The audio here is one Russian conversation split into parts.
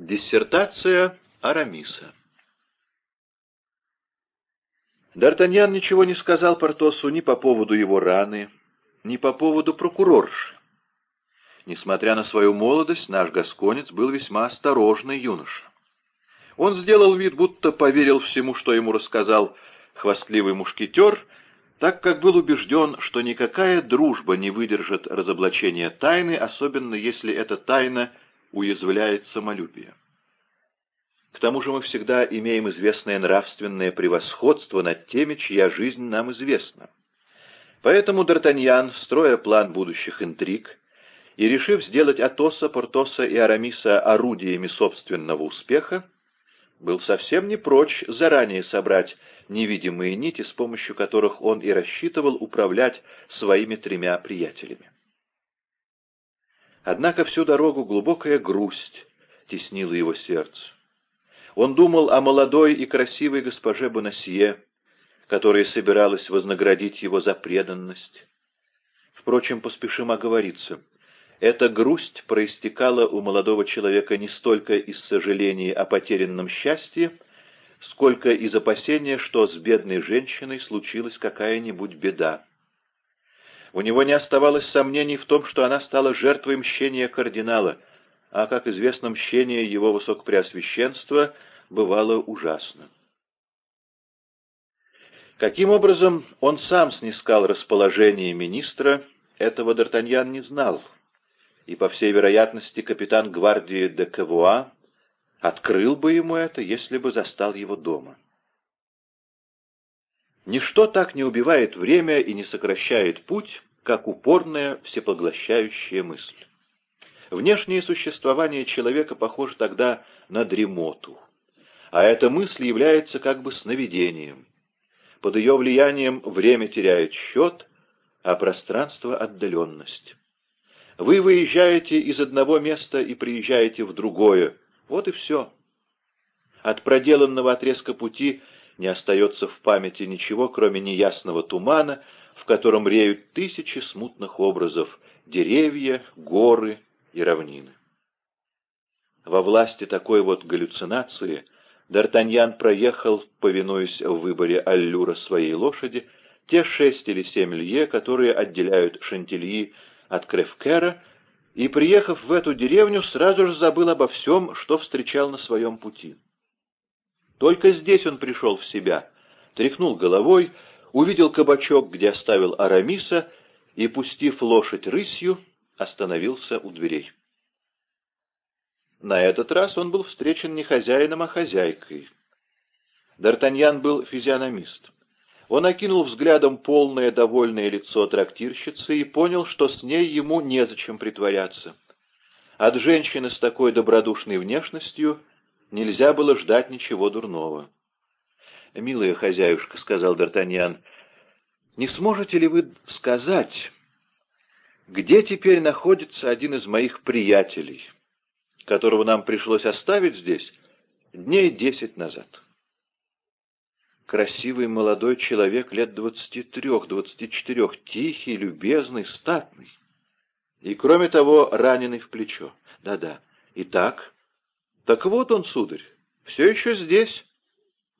Диссертация Арамиса Д'Артаньян ничего не сказал Портосу ни по поводу его раны, ни по поводу прокурорши. Несмотря на свою молодость, наш гасконец был весьма осторожный юноша. Он сделал вид, будто поверил всему, что ему рассказал хвастливый мушкетер, так как был убежден, что никакая дружба не выдержит разоблачения тайны, особенно если эта тайна уязвляет самолюбие. К тому же мы всегда имеем известное нравственное превосходство над теми, чья жизнь нам известна. Поэтому Д'Артаньян, строя план будущих интриг, и решив сделать Атоса, Портоса и Арамиса орудиями собственного успеха, был совсем не прочь заранее собрать невидимые нити, с помощью которых он и рассчитывал управлять своими тремя приятелями. Однако всю дорогу глубокая грусть теснила его сердце. Он думал о молодой и красивой госпоже Бонасье, которая собиралась вознаградить его за преданность. Впрочем, поспешим оговориться. Эта грусть проистекала у молодого человека не столько из сожаления о потерянном счастье, сколько из опасения, что с бедной женщиной случилась какая-нибудь беда. У него не оставалось сомнений в том, что она стала жертвой мщения кардинала, а, как известно, мщение его высокопреосвященства бывало ужасно. Каким образом он сам снискал расположение министра, этого Д'Артаньян не знал, и, по всей вероятности, капитан гвардии де Кавуа открыл бы ему это, если бы застал его дома. Ничто так не убивает время и не сокращает путь, как упорная всепоглощающая мысль. Внешнее существование человека похоже тогда на дремоту, а эта мысль является как бы сновидением. Под ее влиянием время теряет счет, а пространство — отдаленность. Вы выезжаете из одного места и приезжаете в другое. Вот и все. От проделанного отрезка пути не остается в памяти ничего, кроме неясного тумана, в котором реют тысячи смутных образов — деревья, горы и равнины. Во власти такой вот галлюцинации Д'Артаньян проехал, повинуясь в выборе аллюра своей лошади, те шесть или семь лье, которые отделяют Шантильи от Кревкера, и, приехав в эту деревню, сразу же забыл обо всем, что встречал на своем пути. Только здесь он пришел в себя, тряхнул головой, увидел кабачок, где оставил Арамиса, и, пустив лошадь рысью, остановился у дверей. На этот раз он был встречен не хозяином, а хозяйкой. Д'Артаньян был физиономист. Он окинул взглядом полное довольное лицо трактирщицы и понял, что с ней ему незачем притворяться. От женщины с такой добродушной внешностью Нельзя было ждать ничего дурного. «Милая хозяюшка», — сказал Д'Артаньян, — «не сможете ли вы сказать, где теперь находится один из моих приятелей, которого нам пришлось оставить здесь дней десять назад?» Красивый молодой человек лет двадцати трех, двадцати четырех, тихий, любезный, статный. И, кроме того, раненый в плечо. Да-да. Итак, «Так вот он, сударь, все еще здесь».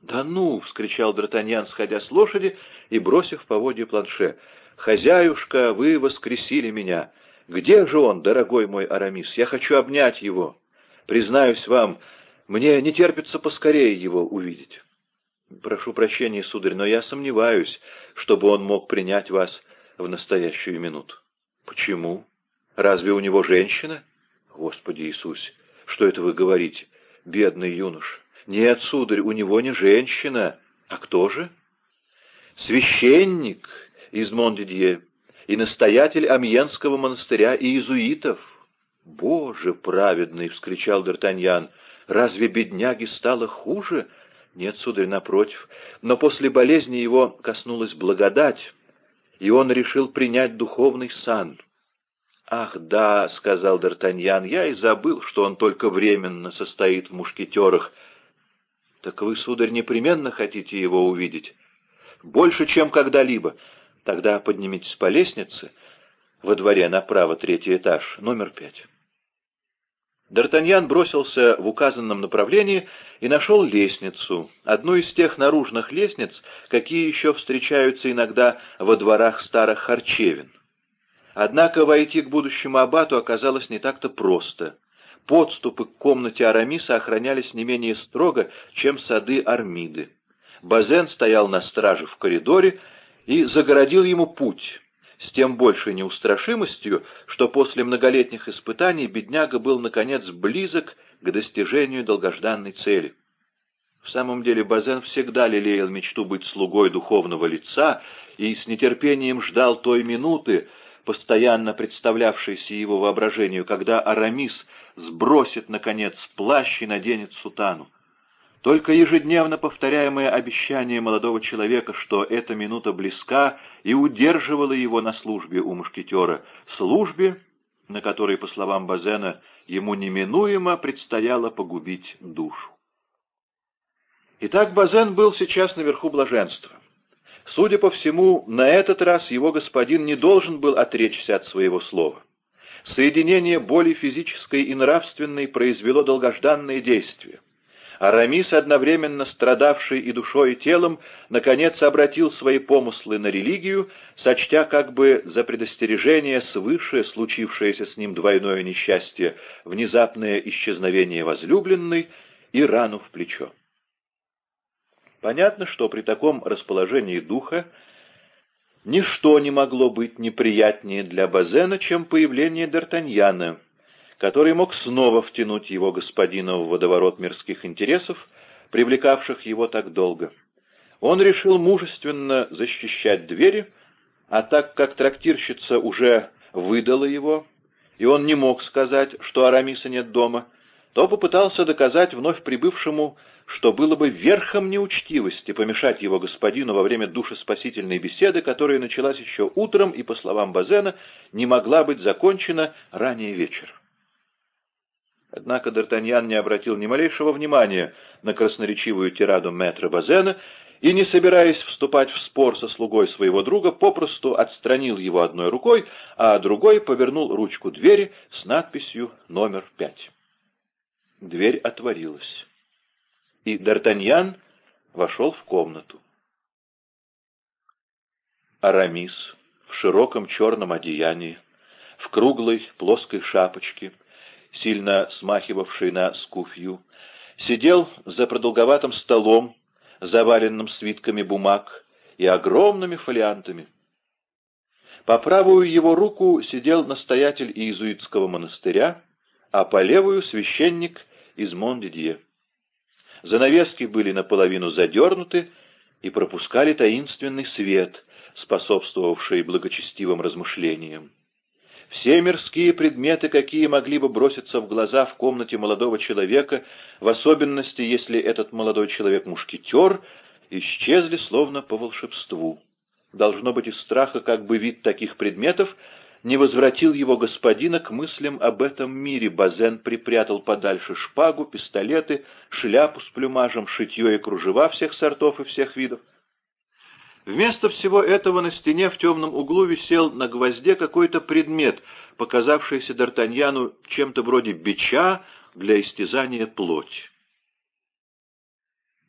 «Да ну!» — вскричал Д'Артаньян, сходя с лошади и бросив поводье планше. «Хозяюшка, вы воскресили меня! Где же он, дорогой мой Арамис? Я хочу обнять его. Признаюсь вам, мне не терпится поскорее его увидеть». «Прошу прощения, сударь, но я сомневаюсь, чтобы он мог принять вас в настоящую минуту». «Почему? Разве у него женщина?» «Господи Иисусе! Что это вы говорите, бедный юнош? Нет, сударь, у него не женщина. А кто же? Священник из Мондидье и настоятель Амьенского монастыря иезуитов. «Боже праведный!» — вскричал Д'Артаньян. «Разве бедняге стало хуже?» «Нет, сударь, напротив. Но после болезни его коснулась благодать, и он решил принять духовный сан». «Ах, да», — сказал Д'Артаньян, — «я и забыл, что он только временно состоит в мушкетерах». «Так вы, сударь, непременно хотите его увидеть?» «Больше, чем когда-либо. Тогда поднимитесь по лестнице. Во дворе направо третий этаж, номер пять». Д'Артаньян бросился в указанном направлении и нашел лестницу, одну из тех наружных лестниц, какие еще встречаются иногда во дворах старых харчевин. Однако войти к будущему аббату оказалось не так-то просто. Подступы к комнате Арамиса охранялись не менее строго, чем сады Армиды. Базен стоял на страже в коридоре и загородил ему путь, с тем большей неустрашимостью, что после многолетних испытаний бедняга был, наконец, близок к достижению долгожданной цели. В самом деле Базен всегда лелеял мечту быть слугой духовного лица и с нетерпением ждал той минуты, постоянно представлявшейся его воображению, когда Арамис сбросит, наконец, плащ и наденет сутану. Только ежедневно повторяемое обещание молодого человека, что эта минута близка, и удерживало его на службе у мушкетера, службе, на которой, по словам Базена, ему неминуемо предстояло погубить душу. Итак, Базен был сейчас наверху блаженства. Судя по всему, на этот раз его господин не должен был отречься от своего слова. Соединение боли физической и нравственной произвело долгожданное действие. Арамис, одновременно страдавший и душой, и телом, наконец обратил свои помыслы на религию, сочтя как бы за предостережение свыше случившееся с ним двойное несчастье, внезапное исчезновение возлюбленной и рану в плечо. Понятно, что при таком расположении духа ничто не могло быть неприятнее для Базена, чем появление Д'Артаньяна — который мог снова втянуть его господина в водоворот мирских интересов, привлекавших его так долго. Он решил мужественно защищать двери, а так как трактирщица уже выдала его, и он не мог сказать, что Арамиса нет дома, то попытался доказать вновь прибывшему, что было бы верхом неучтивости помешать его господину во время душеспасительной беседы, которая началась еще утром и, по словам Базена, не могла быть закончена ранее вечера. Однако Д'Артаньян не обратил ни малейшего внимания на красноречивую тираду мэтра Базена и, не собираясь вступать в спор со слугой своего друга, попросту отстранил его одной рукой, а другой повернул ручку двери с надписью «Номер пять». Дверь отворилась, и Д'Артаньян вошел в комнату. Арамис в широком черном одеянии, в круглой плоской шапочке — сильно смахивавший на скуфью, сидел за продолговатым столом, заваленным свитками бумаг и огромными фолиантами. По правую его руку сидел настоятель иезуитского монастыря, а по левую — священник из Мондидье. Занавески были наполовину задернуты и пропускали таинственный свет, способствовавший благочестивым размышлениям. Все мирские предметы, какие могли бы броситься в глаза в комнате молодого человека, в особенности, если этот молодой человек мушкетер, исчезли словно по волшебству. Должно быть из страха, как бы вид таких предметов не возвратил его господина к мыслям об этом мире. Базен припрятал подальше шпагу, пистолеты, шляпу с плюмажем, шитье и кружева всех сортов и всех видов. Вместо всего этого на стене в темном углу висел на гвозде какой-то предмет, показавшийся Д'Артаньяну чем-то вроде бича для истязания плоти.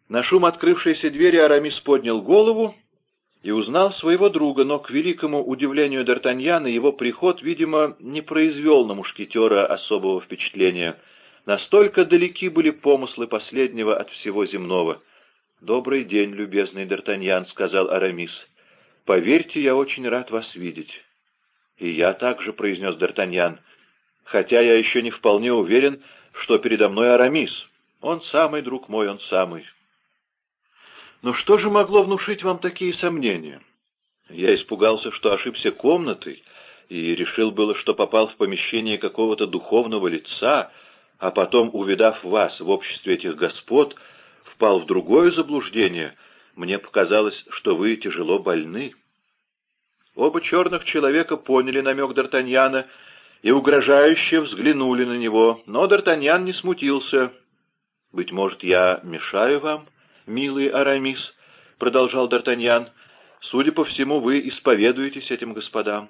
На шум открывшейся двери Арамис поднял голову и узнал своего друга, но, к великому удивлению Д'Артаньяна, его приход, видимо, не произвел на мушкетера особого впечатления. Настолько далеки были помыслы последнего от всего земного — «Добрый день, любезный Д'Артаньян», — сказал Арамис. «Поверьте, я очень рад вас видеть». «И я также», — произнес Д'Артаньян, «хотя я еще не вполне уверен, что передо мной Арамис. Он самый, друг мой, он самый». «Но что же могло внушить вам такие сомнения?» «Я испугался, что ошибся комнатой, и решил было, что попал в помещение какого-то духовного лица, а потом, увидав вас в обществе этих господ, — впал в другое заблуждение. Мне показалось, что вы тяжело больны». Оба черных человека поняли намек Д'Артаньяна и угрожающе взглянули на него, но Д'Артаньян не смутился. «Быть может, я мешаю вам, милый Арамис?» — продолжал Д'Артаньян. «Судя по всему, вы исповедуетесь этим господам».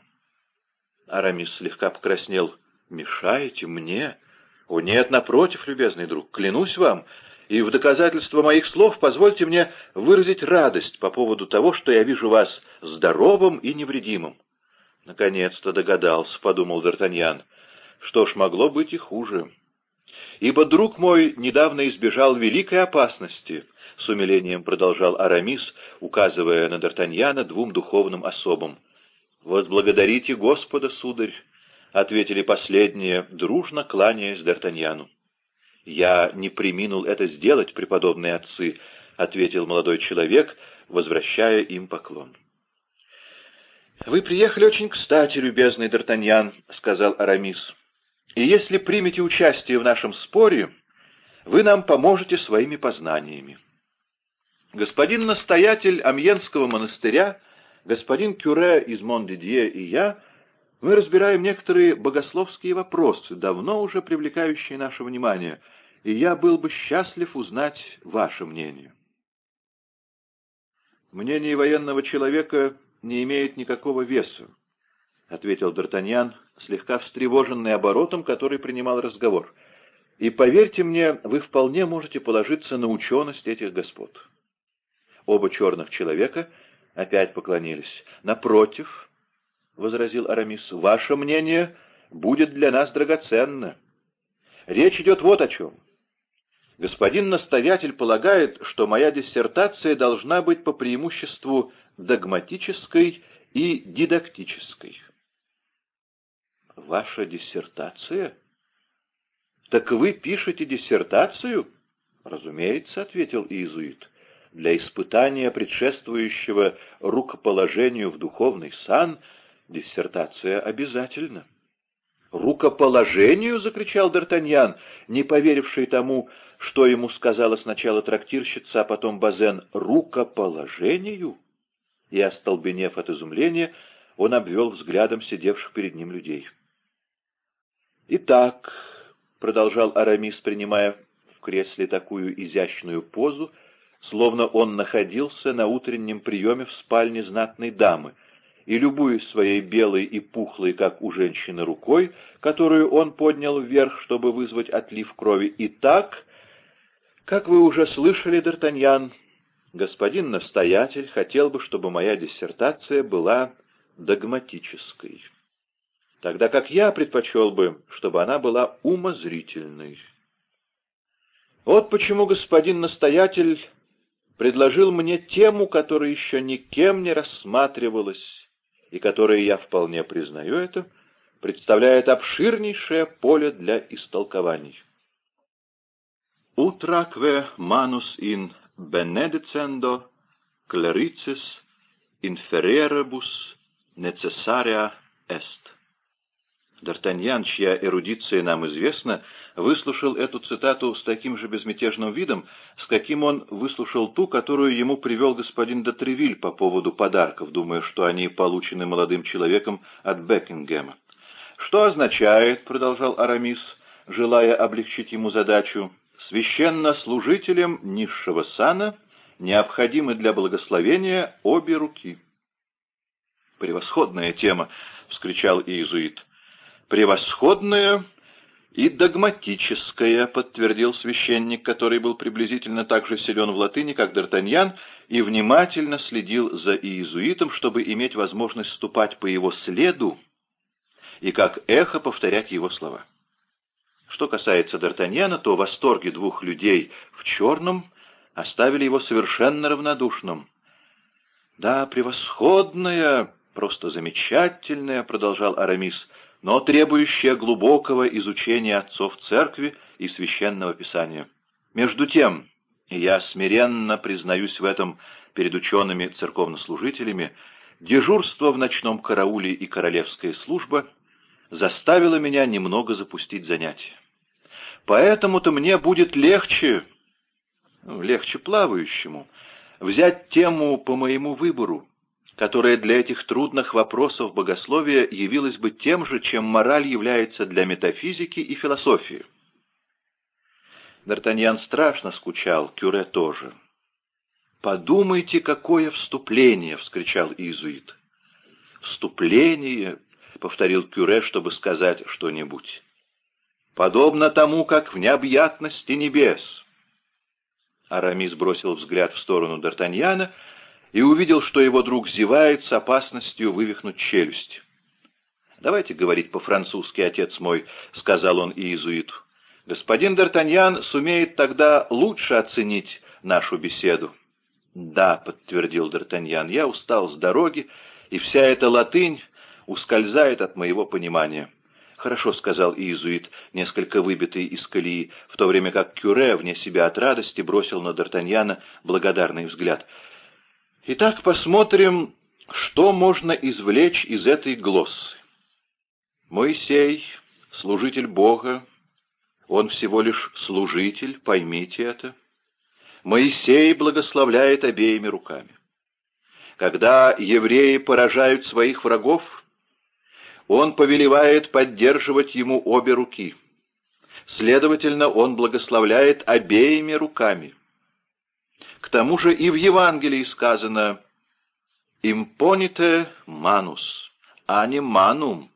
Арамис слегка покраснел. «Мешаете мне? «О нет, напротив, любезный друг, клянусь вам, и в доказательство моих слов позвольте мне выразить радость по поводу того, что я вижу вас здоровым и невредимым». «Наконец-то догадался», — подумал Д'Артаньян. «Что ж, могло быть и хуже». «Ибо друг мой недавно избежал великой опасности», — с умилением продолжал Арамис, указывая на Д'Артаньяна двум духовным особам. «Возблагодарите Господа, сударь», — ответили последние, дружно кланяясь Д'Артаньяну. «Я не приминул это сделать, преподобные отцы», — ответил молодой человек, возвращая им поклон. «Вы приехали очень кстати, любезный Д'Артаньян», — сказал Арамис. «И если примете участие в нашем споре, вы нам поможете своими познаниями. Господин настоятель Амьенского монастыря, господин Кюре из Мондидье и я — мы разбираем некоторые богословские вопросы, давно уже привлекающие наше внимание, и я был бы счастлив узнать ваше мнение. Мнение военного человека не имеет никакого веса, — ответил Д'Артаньян, слегка встревоженный оборотом, который принимал разговор. «И поверьте мне, вы вполне можете положиться на ученость этих господ». Оба черных человека опять поклонились. «Напротив», — возразил Арамис, — «ваше мнение будет для нас драгоценно. Речь идет вот о чем. Господин настоятель полагает, что моя диссертация должна быть по преимуществу догматической и дидактической». «Ваша диссертация? Так вы пишете диссертацию?» «Разумеется», — ответил иезуит для испытания предшествующего рукоположению в духовный сан Диссертация обязательно. «Рукоположению!» — закричал Д'Артаньян, не поверивший тому, что ему сказала сначала трактирщица, а потом Базен. «Рукоположению?» И, остолбенев от изумления, он обвел взглядом сидевших перед ним людей. «Итак», — продолжал Арамис, принимая в кресле такую изящную позу, словно он находился на утреннем приеме в спальне знатной дамы — и, любуясь своей белой и пухлой, как у женщины, рукой, которую он поднял вверх, чтобы вызвать отлив крови, и так, как вы уже слышали, Д'Артаньян, господин настоятель хотел бы, чтобы моя диссертация была догматической, тогда как я предпочел бы, чтобы она была умозрительной. Вот почему господин настоятель предложил мне тему, которая еще никем не рассматривалась, и которые, я вполне признаю это, представляет обширнейшее поле для истолкований. «Utraque manus in benedicendo clericis infererebus necessaria est». Д'Артаньян, чья эрудиция нам известна, выслушал эту цитату с таким же безмятежным видом, с каким он выслушал ту, которую ему привел господин Дотревиль по поводу подарков, думая, что они получены молодым человеком от Бекингема. «Что означает, — продолжал Арамис, желая облегчить ему задачу, — священнослужителям низшего сана необходимы для благословения обе руки». «Превосходная тема!» — вскричал иезуит превосходное и догматическое, подтвердил священник, который был приблизительно так же силен в латыни, как Д'Артаньян, и внимательно следил за иезуитом, чтобы иметь возможность ступать по его следу и как эхо повторять его слова. Что касается Д'Артаньяна, то восторги двух людей в черном оставили его совершенно равнодушным. «Да, превосходная, просто замечательная», — продолжал Арамис, — но требующая глубокого изучения отцов церкви и священного писания. Между тем, я смиренно признаюсь в этом перед учеными церковнослужителями, дежурство в ночном карауле и королевская служба заставило меня немного запустить занятия. Поэтому-то мне будет легче, ну, легче плавающему, взять тему по моему выбору, которая для этих трудных вопросов богословия явилась бы тем же, чем мораль является для метафизики и философии. Д'Артаньян страшно скучал, Кюре тоже. «Подумайте, какое вступление!» — вскричал иезуит. «Вступление!» — повторил Кюре, чтобы сказать что-нибудь. подобно тому, как в необъятности небес». Арамис бросил взгляд в сторону Д'Артаньяна и увидел, что его друг зевает с опасностью вывихнуть челюсть. «Давайте говорить по-французски, отец мой», — сказал он иезуиту. «Господин Д'Артаньян сумеет тогда лучше оценить нашу беседу». «Да», — подтвердил Д'Артаньян, — «я устал с дороги, и вся эта латынь ускользает от моего понимания». «Хорошо», — сказал иезуит, несколько выбитый из колеи, в то время как Кюре, вне себя от радости, бросил на Д'Артаньяна благодарный взгляд. «Итак, посмотрим, что можно извлечь из этой глоссы. Моисей, служитель Бога, он всего лишь служитель, поймите это. Моисей благословляет обеими руками. Когда евреи поражают своих врагов, он повелевает поддерживать ему обе руки. Следовательно, он благословляет обеими руками. К тому же и в Евангелии сказано «Импоните манус», а не «манум»,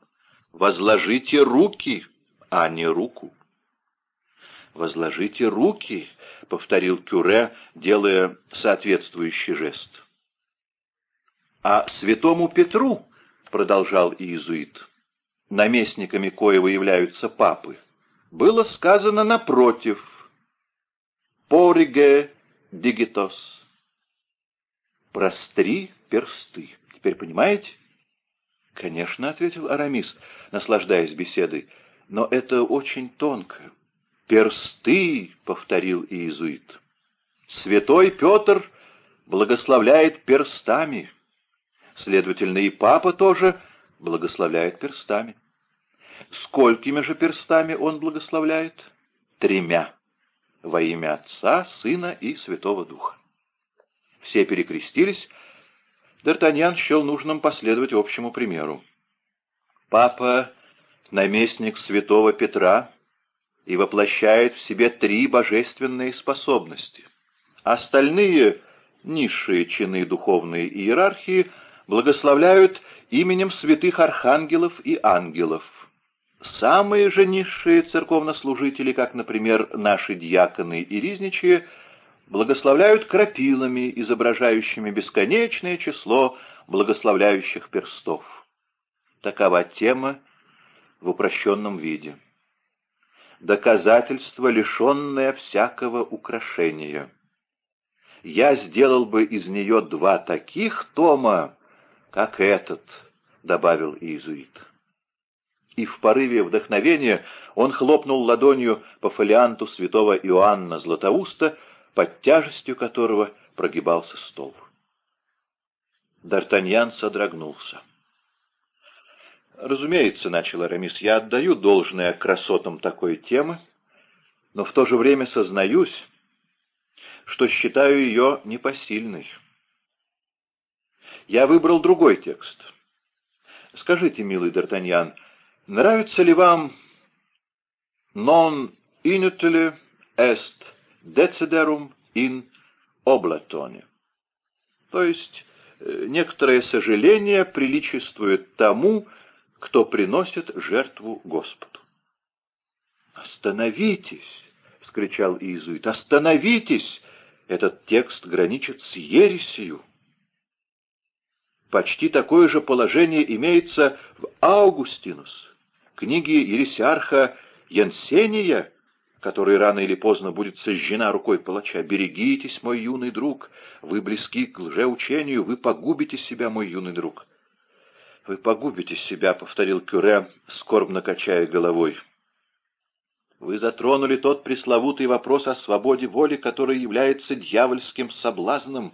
«возложите руки», а не «руку». «Возложите руки», — повторил Кюре, делая соответствующий жест. «А святому Петру», — продолжал иезуит, — наместниками коего являются папы, было сказано напротив «пориге дигитос» — «простри персты». Теперь понимаете? «Конечно», — ответил Арамис, наслаждаясь беседой, — «но это очень тонко». «Персты», — повторил иезуит. «Святой Петр благословляет перстами. Следовательно, и папа тоже благословляет перстами. Сколькими же перстами он благословляет? Тремя. Во имя Отца, Сына и Святого Духа. Все перекрестились. Д'Артаньян счел нужным последовать общему примеру. Папа, наместник святого Петра, и воплощает в себе три божественные способности. Остальные низшие чины духовной иерархии благословляют именем святых архангелов и ангелов. Самые же низшие церковнослужители, как, например, наши диаконы и ризничие, благословляют крапилами, изображающими бесконечное число благословляющих перстов. Такова тема в упрощенном виде доказательство, лишенное всякого украшения. Я сделал бы из нее два таких тома, как этот, — добавил иезуит. И в порыве вдохновения он хлопнул ладонью по фолианту святого Иоанна Златоуста, под тяжестью которого прогибался стол. Д'Артаньян содрогнулся. «Разумеется, — начал Арамис, — я отдаю должное красотам такой темы, но в то же время сознаюсь, что считаю ее непосильной. Я выбрал другой текст. Скажите, милый Д'Артаньян, нравится ли вам «Non inutile est deciderum in oblatone», то есть э, некоторое сожаление приличествует тому, кто приносит жертву Господу. «Остановитесь!» — вскричал иезуит. «Остановитесь! Этот текст граничит с ересью!» Почти такое же положение имеется в Аугустинус, книге ересиарха Янсения, которая рано или поздно будет сожжена рукой палача. «Берегитесь, мой юный друг, вы близки к лжеучению, вы погубите себя, мой юный друг». «Вы погубите себя», — повторил Кюре, скорбно качая головой. «Вы затронули тот пресловутый вопрос о свободе воли, который является дьявольским соблазном.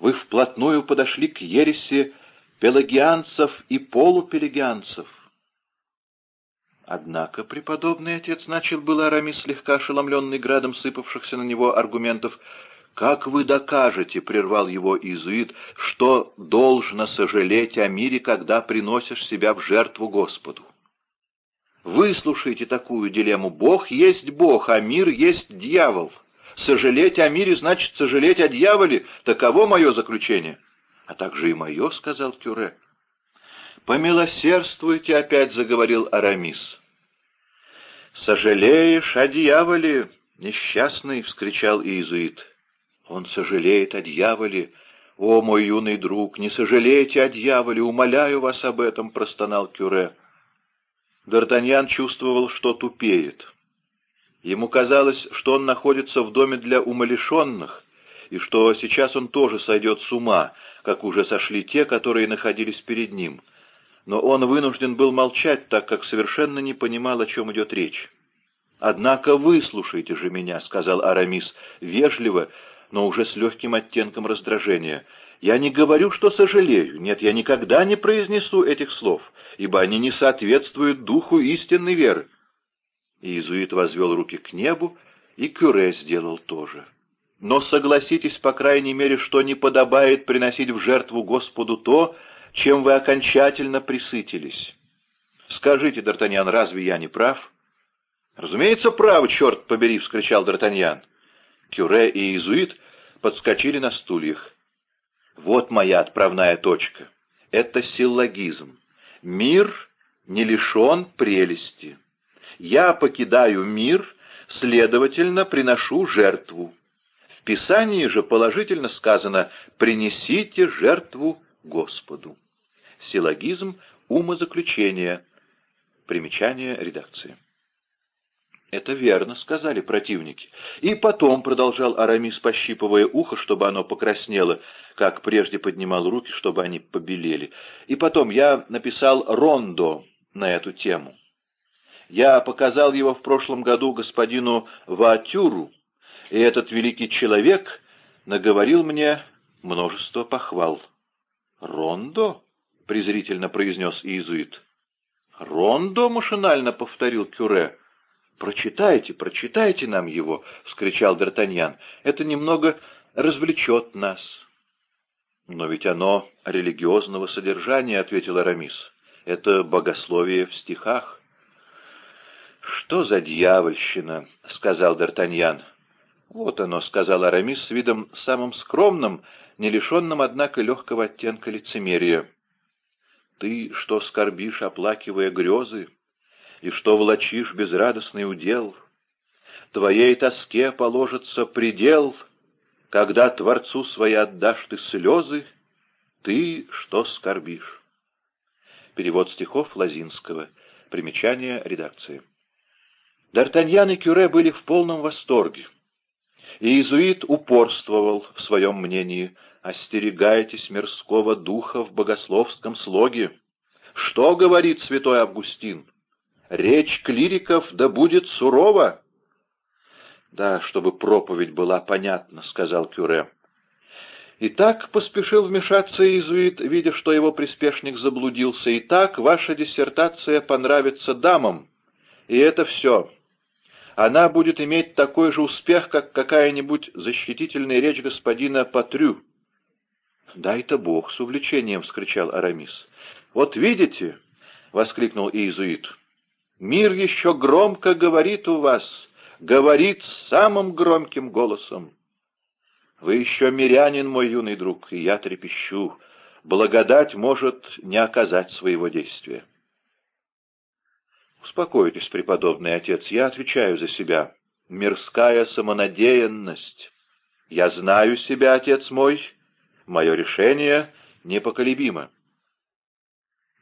Вы вплотную подошли к ереси пелагианцев и полупелагианцев». Однако преподобный отец начал было Арамис, слегка ошеломленный градом сыпавшихся на него аргументов, «Как вы докажете, — прервал его иезуит, — что должно сожалеть о мире, когда приносишь себя в жертву Господу? Выслушайте такую дилемму. Бог есть Бог, а мир есть дьявол. Сожалеть о мире значит сожалеть о дьяволе. Таково мое заключение. А также и мое, — сказал Кюре. «Помилосердствуйте», — опять заговорил Арамис. «Сожалеешь о дьяволе, несчастный!» — вскричал иезуит. «Он сожалеет о дьяволе! О, мой юный друг, не сожалейте о дьяволе, умоляю вас об этом!» — простонал Кюре. Д'Артаньян чувствовал, что тупеет. Ему казалось, что он находится в доме для умалишенных, и что сейчас он тоже сойдет с ума, как уже сошли те, которые находились перед ним. Но он вынужден был молчать, так как совершенно не понимал, о чем идет речь. «Однако выслушайте же меня», — сказал Арамис, вежливо, но уже с легким оттенком раздражения. «Я не говорю, что сожалею. Нет, я никогда не произнесу этих слов, ибо они не соответствуют духу истинной веры». Иезуит возвел руки к небу, и Кюре сделал то же. Но согласитесь, по крайней мере, что не подобает приносить в жертву Господу то, чем вы окончательно присытились. Скажите, Д'Артаньян, разве я не прав? Разумеется, прав, черт побери, — вскричал Д'Артаньян. Кюре и иезуит подскочили на стульях. Вот моя отправная точка. Это силлогизм. Мир не лишен прелести. Я покидаю мир, следовательно, приношу жертву. В Писании же положительно сказано «принесите жертву Господу». Силлогизм умозаключения. Примечание редакции. «Это верно», — сказали противники. И потом, — продолжал Арамис, пощипывая ухо, чтобы оно покраснело, как прежде поднимал руки, чтобы они побелели. И потом я написал рондо на эту тему. Я показал его в прошлом году господину Ваатюру, и этот великий человек наговорил мне множество похвал. «Рондо?» — презрительно произнес иезуит. «Рондо?» — машинально повторил Кюре. «Прочитайте, прочитайте нам его!» — вскричал Д'Артаньян. «Это немного развлечет нас». «Но ведь оно религиозного содержания», — ответил Арамис. «Это богословие в стихах». «Что за дьявольщина?» — сказал Д'Артаньян. «Вот оно», — сказал Арамис с видом самым скромным, не лишенным, однако, легкого оттенка лицемерия. «Ты что скорбишь, оплакивая грезы, и что влачишь безрадостный удел? Твоей тоске положится предел, когда Творцу свои отдашь ты слезы, ты что скорбишь?» Перевод стихов Лазинского. Примечание редакции. Д'Артаньян и Кюре были в полном восторге. И иезуит упорствовал в своем мнении «Остерегайтесь мирского духа в богословском слоге». Что говорит святой Августин? Речь клириков да будет сурова. Да, чтобы проповедь была понятна, сказал Кюре. И так поспешил вмешаться иезуит, видя, что его приспешник заблудился. И так ваша диссертация понравится дамам. И это все она будет иметь такой же успех, как какая-нибудь защитительная речь господина Патрю. «Дай-то Бог!» — с увлечением вскричал Арамис. «Вот видите!» — воскликнул иезуит. «Мир еще громко говорит у вас, говорит самым громким голосом. Вы еще мирянин, мой юный друг, и я трепещу. Благодать может не оказать своего действия». Успокойтесь, преподобный отец, я отвечаю за себя. Мирская самонадеянность. Я знаю себя, отец мой. Мое решение непоколебимо.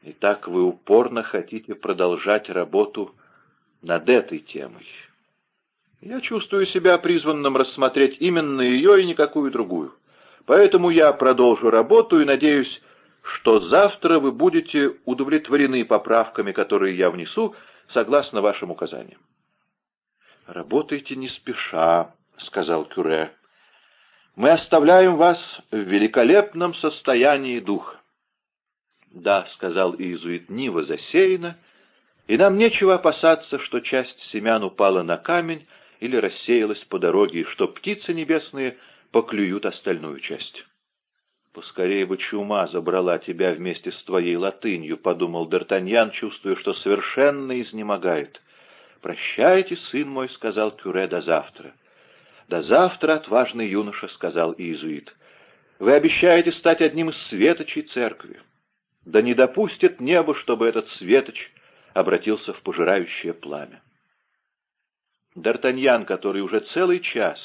Итак, вы упорно хотите продолжать работу над этой темой. Я чувствую себя призванным рассмотреть именно ее и никакую другую. Поэтому я продолжу работу и надеюсь, что завтра вы будете удовлетворены поправками, которые я внесу, согласно вашим указаниям. «Работайте не спеша», — сказал Кюре. «Мы оставляем вас в великолепном состоянии духа». «Да», — сказал иезуит, — «нива засеяна, и нам нечего опасаться, что часть семян упала на камень или рассеялась по дороге, и что птицы небесные поклюют остальную часть». «Поскорее бы чума забрала тебя вместе с твоей латынью», — подумал Д'Артаньян, чувствуя, что совершенно изнемогает. «Прощайте, сын мой», — сказал Кюре, — «до завтра». «До завтра, отважный юноша», — сказал иезуит. «Вы обещаете стать одним из светочей церкви. Да не допустит небо, чтобы этот светоч обратился в пожирающее пламя». Д'Артаньян, который уже целый час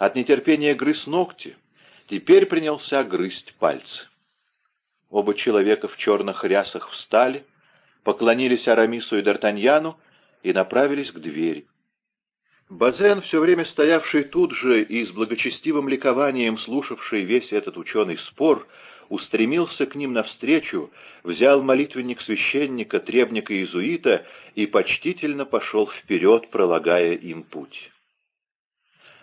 от нетерпения грыз ногти, теперь принялся грызть пальцы. Оба человека в черных рясах встали, поклонились Арамису и Д'Артаньяну и направились к двери. Базен, все время стоявший тут же и с благочестивым ликованием слушавший весь этот ученый спор, устремился к ним навстречу, взял молитвенник священника, требника иезуита и почтительно пошел вперед, пролагая им путь.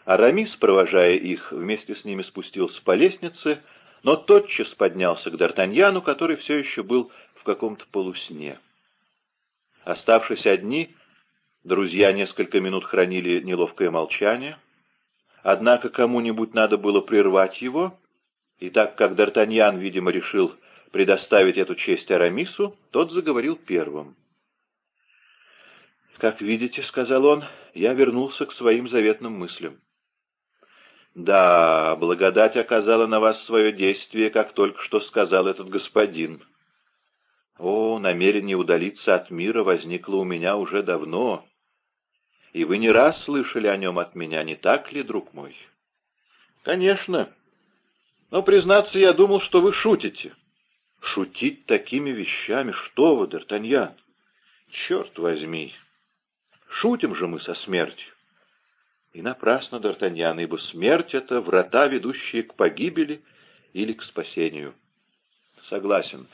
Арамис, провожая их, вместе с ними спустился по лестнице, но тотчас поднялся к Д'Артаньяну, который все еще был в каком-то полусне. Оставшись одни, Друзья несколько минут хранили неловкое молчание. Однако кому-нибудь надо было прервать его, и так как Д'Артаньян, видимо, решил предоставить эту честь Арамису, тот заговорил первым. «Как видите, — сказал он, — я вернулся к своим заветным мыслям. Да, благодать оказала на вас свое действие, как только что сказал этот господин. О, намерение удалиться от мира возникло у меня уже давно, и вы не раз слышали о нем от меня, не так ли, друг мой? Конечно. Но, признаться, я думал, что вы шутите. Шутить такими вещами? Что вы, Д'Артаньян? Черт возьми! Шутим же мы со смертью. И напрасно, Д'Артаньян, ибо смерть — это врата, ведущие к погибели или к спасению. Согласен.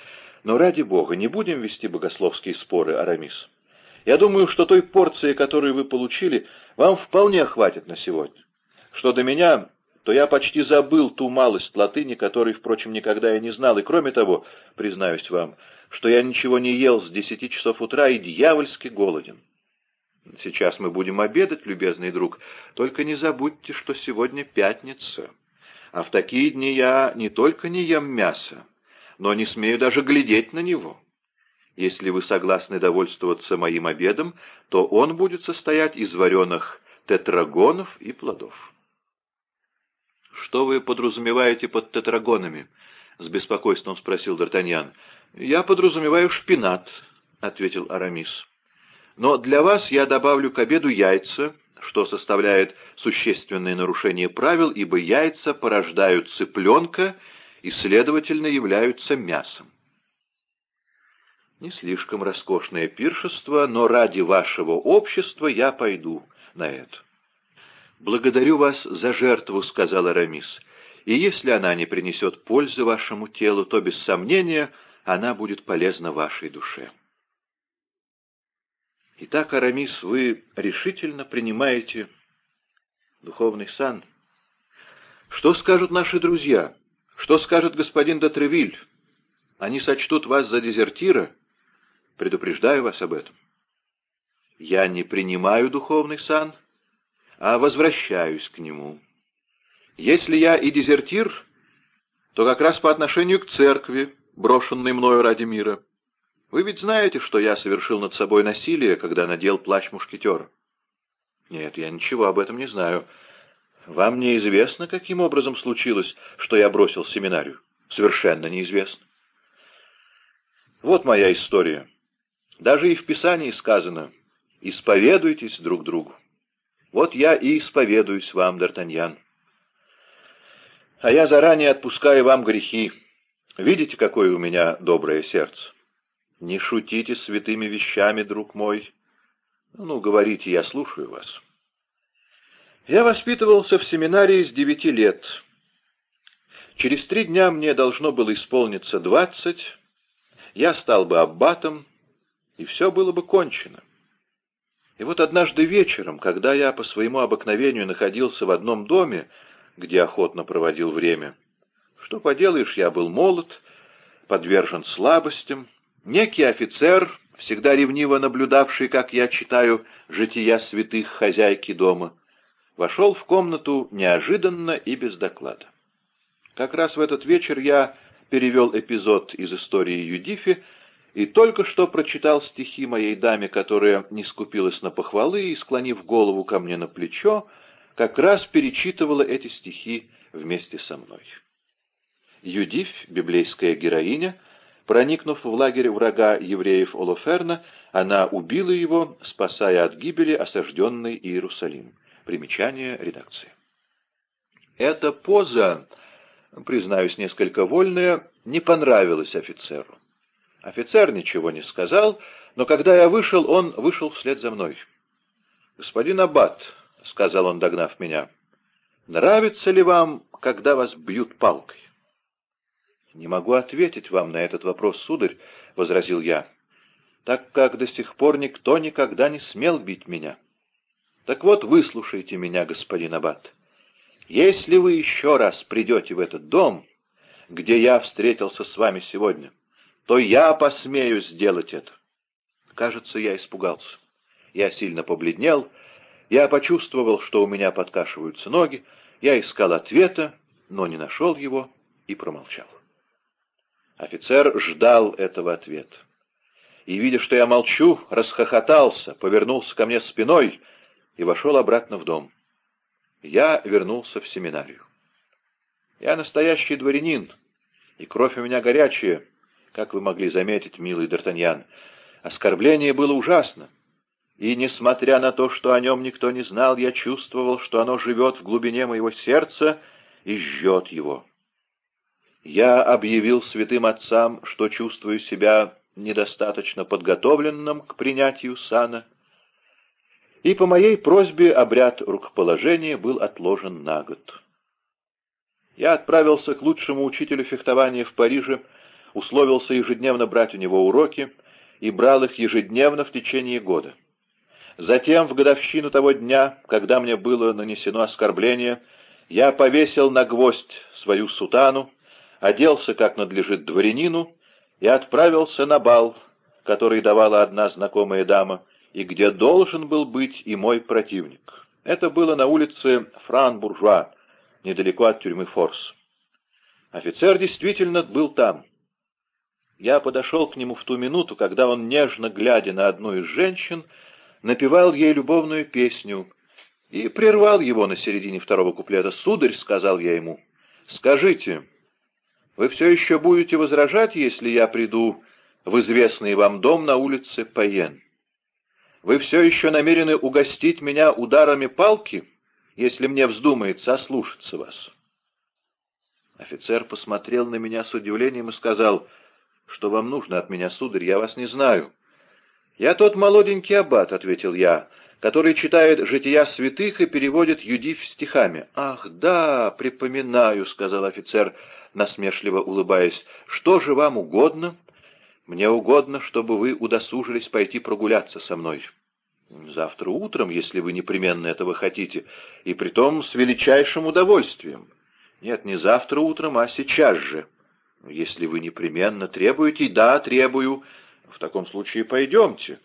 Но ради бога, не будем вести богословские споры, Арамис. Я думаю, что той порции, которую вы получили, вам вполне хватит на сегодня. Что до меня, то я почти забыл ту малость латыни, которой, впрочем, никогда я не знал, и кроме того, признаюсь вам, что я ничего не ел с десяти часов утра и дьявольски голоден. Сейчас мы будем обедать, любезный друг, только не забудьте, что сегодня пятница, а в такие дни я не только не ем мясо, но не смею даже глядеть на него». Если вы согласны довольствоваться моим обедом, то он будет состоять из вареных тетрагонов и плодов. «Что вы подразумеваете под тетрагонами?» — с беспокойством спросил Д'Артаньян. «Я подразумеваю шпинат», — ответил Арамис. «Но для вас я добавлю к обеду яйца, что составляет существенное нарушение правил, ибо яйца порождают цыпленка и, следовательно, являются мясом. Не слишком роскошное пиршество, но ради вашего общества я пойду на это. «Благодарю вас за жертву», — сказал Арамис, — «и если она не принесет пользы вашему телу, то, без сомнения, она будет полезна вашей душе». Итак, Арамис, вы решительно принимаете духовный сан. Что скажут наши друзья? Что скажет господин Дотревиль? Они сочтут вас за дезертира? Предупреждаю вас об этом. Я не принимаю духовный сан, а возвращаюсь к нему. Если я и дезертир, то как раз по отношению к церкви, брошенной мною ради мира. Вы ведь знаете, что я совершил над собой насилие, когда надел плащ мушкетера? Нет, я ничего об этом не знаю. Вам неизвестно, каким образом случилось, что я бросил семинарию? Совершенно неизвестно. Вот моя история. Даже и в Писании сказано «Исповедуйтесь друг другу». Вот я и исповедуюсь вам, Д'Артаньян. А я заранее отпускаю вам грехи. Видите, какое у меня доброе сердце? Не шутите святыми вещами, друг мой. Ну, говорите, я слушаю вас. Я воспитывался в семинарии с девяти лет. Через три дня мне должно было исполниться двадцать. Я стал бы аббатом, и все было бы кончено. И вот однажды вечером, когда я по своему обыкновению находился в одном доме, где охотно проводил время, что поделаешь, я был молод, подвержен слабостям, некий офицер, всегда ревниво наблюдавший, как я читаю «Жития святых хозяйки дома», вошел в комнату неожиданно и без доклада. Как раз в этот вечер я перевел эпизод из истории Юдифи, и только что прочитал стихи моей даме, которая не скупилась на похвалы и, склонив голову ко мне на плечо, как раз перечитывала эти стихи вместе со мной. Юдифь, библейская героиня, Проникнув в лагерь врага евреев Олоферна, она убила его, спасая от гибели осажденный Иерусалим. Примечание редакции. Эта поза, признаюсь, несколько вольная, не понравилась офицеру. Офицер ничего не сказал, но когда я вышел, он вышел вслед за мной. «Господин Аббат», — сказал он, догнав меня, — «нравится ли вам, когда вас бьют палкой?» «Не могу ответить вам на этот вопрос, сударь», — возразил я, — «так как до сих пор никто никогда не смел бить меня». «Так вот, выслушайте меня, господин Аббат. Если вы еще раз придете в этот дом, где я встретился с вами сегодня, то я посмею сделать это». Кажется, я испугался. Я сильно побледнел, я почувствовал, что у меня подкашиваются ноги, я искал ответа, но не нашел его и промолчал. Офицер ждал этого ответа. И, видя, что я молчу, расхохотался, повернулся ко мне спиной и вошел обратно в дом. Я вернулся в семинарию. Я настоящий дворянин, и кровь у меня горячая, как вы могли заметить, милый Д'Артаньян. Оскорбление было ужасно, и, несмотря на то, что о нем никто не знал, я чувствовал, что оно живет в глубине моего сердца и жжет его. Я объявил святым отцам, что чувствую себя недостаточно подготовленным к принятию сана, и по моей просьбе обряд рукоположения был отложен на год. Я отправился к лучшему учителю фехтования в Париже, условился ежедневно брать у него уроки и брал их ежедневно в течение года. Затем, в годовщину того дня, когда мне было нанесено оскорбление, я повесил на гвоздь свою сутану, оделся, как надлежит дворянину, и отправился на бал, который давала одна знакомая дама, и где должен был быть и мой противник. Это было на улице Фран-Буржуа, недалеко от тюрьмы Форс. Офицер действительно был там. Я подошел к нему в ту минуту, когда он, нежно глядя на одну из женщин, напевал ей любовную песню и прервал его на середине второго куплета. «Сударь», — сказал я ему, — «скажите, вы все еще будете возражать, если я приду в известный вам дом на улице Паен? Вы все еще намерены угостить меня ударами палки, если мне вздумается ослушаться вас?» Офицер посмотрел на меня с удивлением и сказал, «Что вам нужно от меня, сударь, я вас не знаю». «Я тот молоденький аббат», — ответил я, — «который читает жития святых и переводит юдив стихами». «Ах, да, припоминаю», — сказал офицер, насмешливо улыбаясь. «Что же вам угодно?» «Мне угодно, чтобы вы удосужились пойти прогуляться со мной». «Завтра утром, если вы непременно этого хотите, и притом с величайшим удовольствием». «Нет, не завтра утром, а сейчас же». «Если вы непременно требуете...» «Да, требую». «В таком случае пойдемте».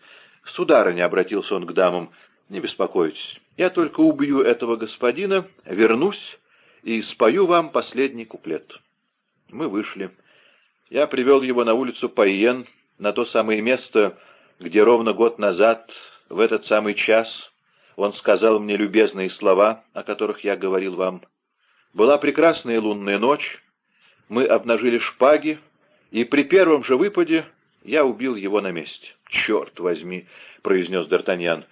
«Сударыня», — обратился он к дамам, — «не беспокойтесь. Я только убью этого господина, вернусь и спою вам последний куплет». Мы вышли. Я привел его на улицу Пайен, на то самое место, где ровно год назад, в этот самый час, он сказал мне любезные слова, о которых я говорил вам. Была прекрасная лунная ночь, мы обнажили шпаги, и при первом же выпаде я убил его на месте. «Черт возьми!» — произнес Д'Артаньян.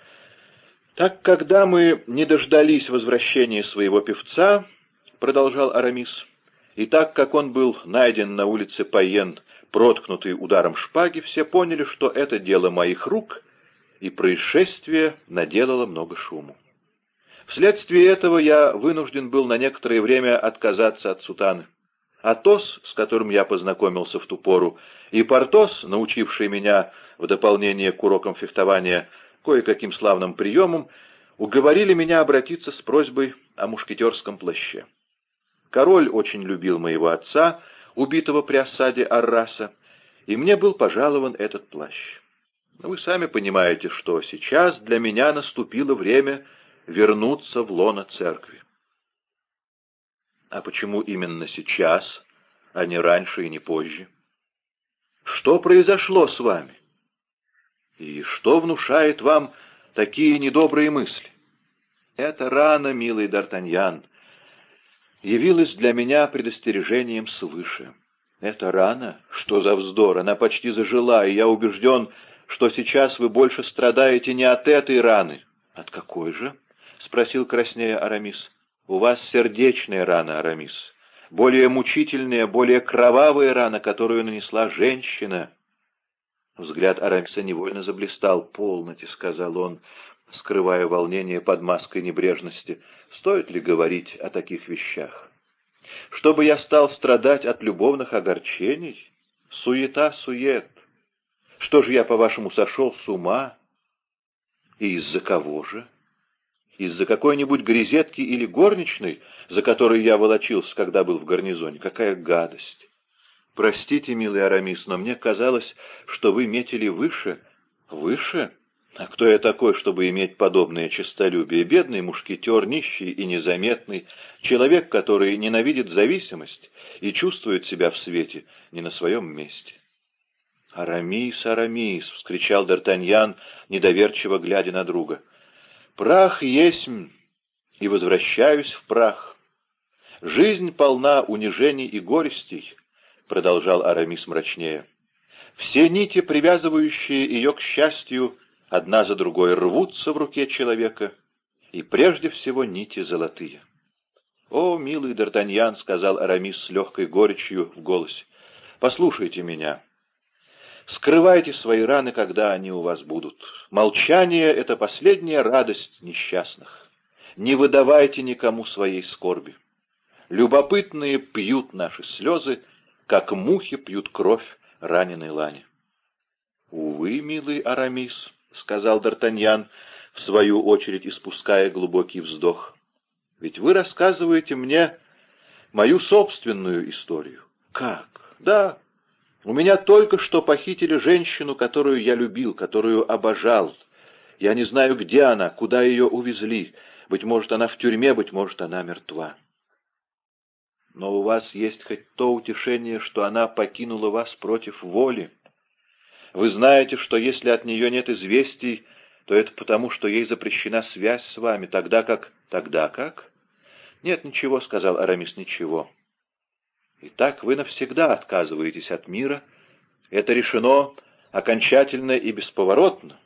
«Так, когда мы не дождались возвращения своего певца, — продолжал Арамис, — и так как он был найден на улице Пайен, проткнутый ударом шпаги, все поняли, что это дело моих рук, и происшествие наделало много шуму. Вследствие этого я вынужден был на некоторое время отказаться от сутаны. Атос, с которым я познакомился в ту пору, и Портос, научивший меня в дополнение к урокам фехтования кое-каким славным приемам, уговорили меня обратиться с просьбой о мушкетерском плаще. Король очень любил моего отца, убитого при осаде Арраса, и мне был пожалован этот плащ. Но вы сами понимаете, что сейчас для меня наступило время вернуться в лоно церкви. А почему именно сейчас, а не раньше и не позже? Что произошло с вами? И что внушает вам такие недобрые мысли? Это рано, милый Д'Артаньян, явилось для меня предостережением свыше. «Это рана? Что за вздор? Она почти зажила, и я убежден, что сейчас вы больше страдаете не от этой раны». «От какой же?» — спросил краснея Арамис. «У вас сердечная рана, Арамис. Более мучительная, более кровавая рана, которую нанесла женщина». Взгляд Арамиса невольно заблистал. «Полноте», — сказал он, скрывая волнение под маской небрежности. «Стоит ли говорить о таких вещах?» «Чтобы я стал страдать от любовных огорчений? Суета-сует. Что же я, по-вашему, сошел с ума? И из-за кого же?» Из-за какой-нибудь грезетки или горничной, за которой я волочился, когда был в гарнизоне? Какая гадость! Простите, милый Арамис, но мне казалось, что вы метили выше. Выше? А кто я такой, чтобы иметь подобное честолюбие? Бедный мушкетер, нищий и незаметный, человек, который ненавидит зависимость и чувствует себя в свете не на своем месте. «Арамис, Арамис!» — вскричал Д'Артаньян, недоверчиво глядя на друга. «Прах есть, и возвращаюсь в прах. Жизнь полна унижений и горестей, — продолжал Арамис мрачнее. «Все нити, привязывающие ее к счастью, одна за другой рвутся в руке человека, и прежде всего нити золотые». «О, милый Д'Артаньян», — сказал Арамис с легкой горечью в голосе, — «послушайте меня. Скрывайте свои раны, когда они у вас будут. Молчание — это последняя радость несчастных. Не выдавайте никому своей скорби. Любопытные пьют наши слезы, — как мухи пьют кровь раненой лани. — Увы, милый Арамис, — сказал Д'Артаньян, в свою очередь испуская глубокий вздох, — ведь вы рассказываете мне мою собственную историю. Как? Да, у меня только что похитили женщину, которую я любил, которую обожал. Я не знаю, где она, куда ее увезли. Быть может, она в тюрьме, быть может, она мертва но у вас есть хоть то утешение, что она покинула вас против воли. Вы знаете, что если от нее нет известий, то это потому, что ей запрещена связь с вами, тогда как... Тогда как? Нет, ничего, — сказал Арамис, — ничего. Итак, вы навсегда отказываетесь от мира. Это решено окончательно и бесповоротно.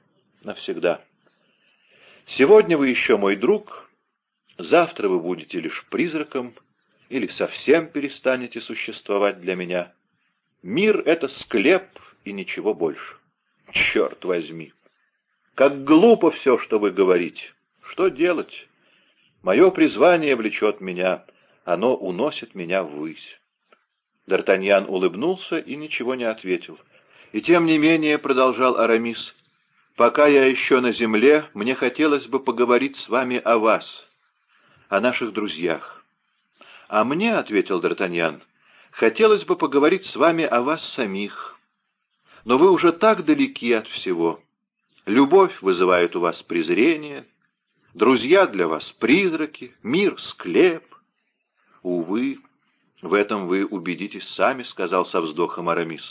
Навсегда. Сегодня вы еще мой друг, завтра вы будете лишь призраком, — или совсем перестанете существовать для меня. Мир — это склеп и ничего больше. Черт возьми! Как глупо все, что вы говорите. Что делать? Мое призвание влечет меня, оно уносит меня ввысь. Д'Артаньян улыбнулся и ничего не ответил. И тем не менее, — продолжал Арамис, — пока я еще на земле, мне хотелось бы поговорить с вами о вас, о наших друзьях. «А мне, — ответил Д'Артаньян, — хотелось бы поговорить с вами о вас самих. Но вы уже так далеки от всего. Любовь вызывает у вас презрение, друзья для вас призраки, мир — склеп. Увы, в этом вы убедитесь сами, — сказал со вздохом Арамис.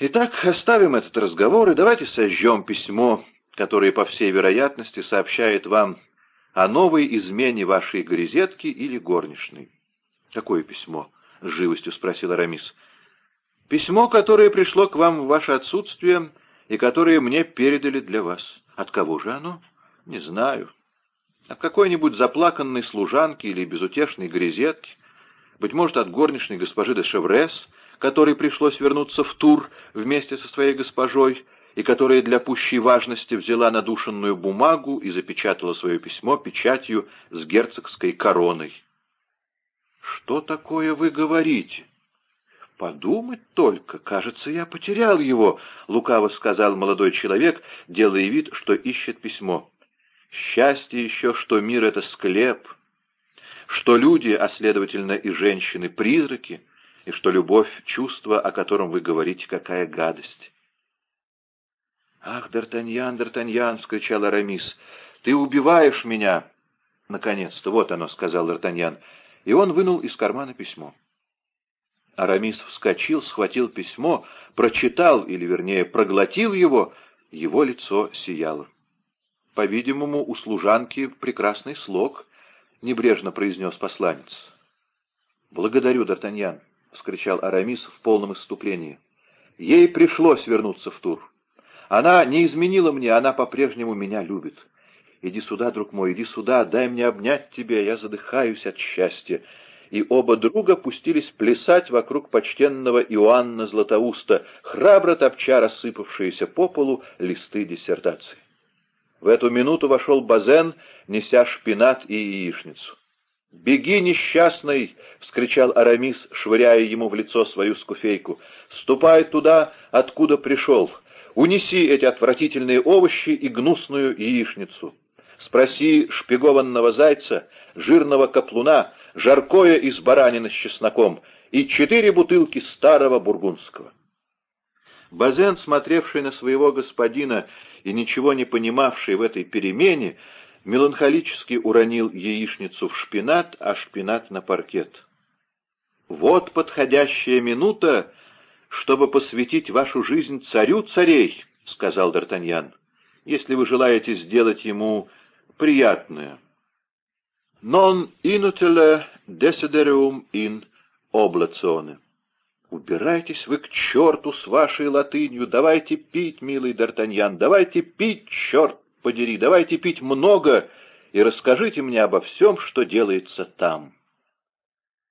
Итак, оставим этот разговор и давайте сожжем письмо, которое, по всей вероятности, сообщает вам о новой измене вашей грезетки или горничной. — Какое письмо? — с живостью спросил Арамис. — Письмо, которое пришло к вам в ваше отсутствие и которое мне передали для вас. От кого же оно? — Не знаю. От какой-нибудь заплаканной служанки или безутешной грезетки, быть может, от горничной госпожи де Шеврес, которой пришлось вернуться в Тур вместе со своей госпожой, и которая для пущей важности взяла надушенную бумагу и запечатала свое письмо печатью с герцогской короной. «Что такое вы говорите?» «Подумать только, кажется, я потерял его», — лукаво сказал молодой человек, делая вид, что ищет письмо. «Счастье еще, что мир — это склеп, что люди, а следовательно и женщины, — призраки, и что любовь — чувство, о котором вы говорите, какая гадость». «Ах, Д'Артаньян, Д'Артаньян!» — скричал Арамис. «Ты убиваешь меня!» «Наконец-то, вот оно!» — сказал Д'Артаньян. И он вынул из кармана письмо. Арамис вскочил, схватил письмо, прочитал, или, вернее, проглотил его, его лицо сияло. «По-видимому, у служанки прекрасный слог», — небрежно произнес посланец. «Благодарю, Д'Артаньян. — вскричал Арамис в полном исступлении. «Ей пришлось вернуться в тур. Она не изменила мне, она по-прежнему меня любит. Иди сюда, друг мой, иди сюда, дай мне обнять тебя, я задыхаюсь от счастья». И оба друга пустились плясать вокруг почтенного Иоанна Златоуста, храбро топча рассыпавшиеся по полу листы диссертации. В эту минуту вошел Базен, неся шпинат и яичницу. «Беги, несчастный!» — вскричал Арамис, швыряя ему в лицо свою скуфейку. «Ступай туда, откуда пришел. Унеси эти отвратительные овощи и гнусную яичницу. Спроси шпигованного зайца, жирного каплуна, жаркое из баранины с чесноком и четыре бутылки старого бургундского». Базен, смотревший на своего господина и ничего не понимавший в этой перемене, меланхолически уронил яичницу в шпинат, а шпинат на паркет. «Вот подходящая минута, чтобы посвятить вашу жизнь царю царей», — сказал Д'Артаньян, — «если вы желаете сделать ему приятное». «Non inutile desiderium in oblazione». «Убирайтесь вы к черту с вашей латынью! Давайте пить, милый Д'Артаньян, давайте пить, черт подери, давайте пить много и расскажите мне обо всем, что делается там».